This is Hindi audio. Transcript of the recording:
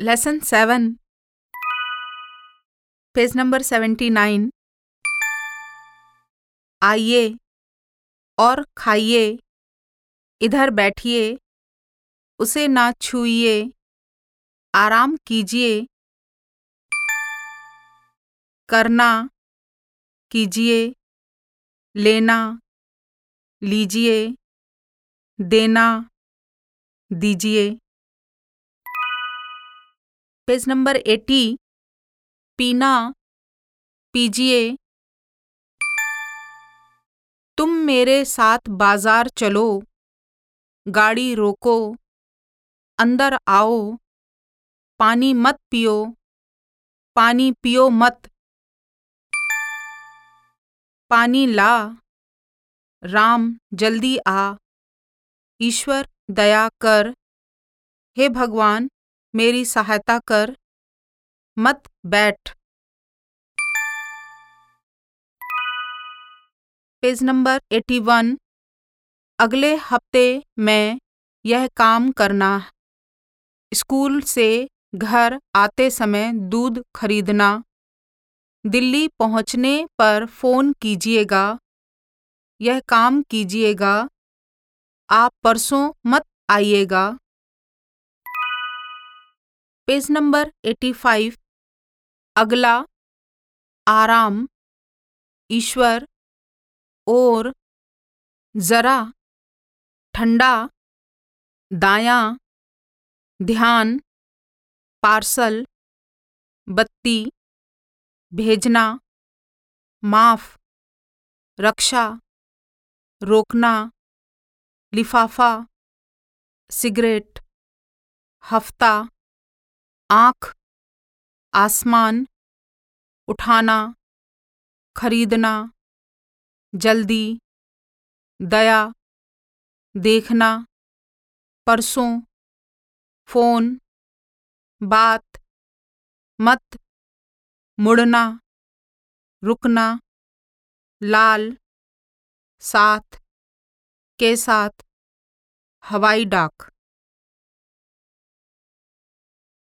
Lesson seven page number seventy nine आइए और खाइए। इधर बैठिए। उसे ना छूइए। आराम कीजिए। करना कीजिए। लेना लीजिए। देना। दीजिए। Page number eighty. पीना। पीजिए। तुम मेरे साथ बाज़ार चलो। गाड़ी रोको। अंदर आओ। पानी मत पियो। पानी पियो मत। पानी ला। राम, जल्दी आ। ईश्वर, दया कर। हे भगवान, मेरी सहायता कर। मत बैठ। Page number eighty one. अगले हफ़्ते मैं यह काम करना। स्कूल से घर आते समय दूध खरीदना। दिल्ली पहुँचने पर फ़ोन कीजिएगा। यह काम कीजिएगा। आप परसों मत आइएगा। पेज नंबर एटी फाइव अगला। आराम। ईश्वर। और। जरा। ठंडा। दाया। ध्यान। पार्सल। बत्ती। भेजना। माफ़। रक्षा। रोकना, लिफाफा, सिगरेट, हफ़्ता, आँख, आसमान, उठाना, खरीदना, जल्दी, दया, देखना, परसों, फ़ोन, बात, मत, मुड़ना, रुकना, लाल साथ के साथ हवाई डाक।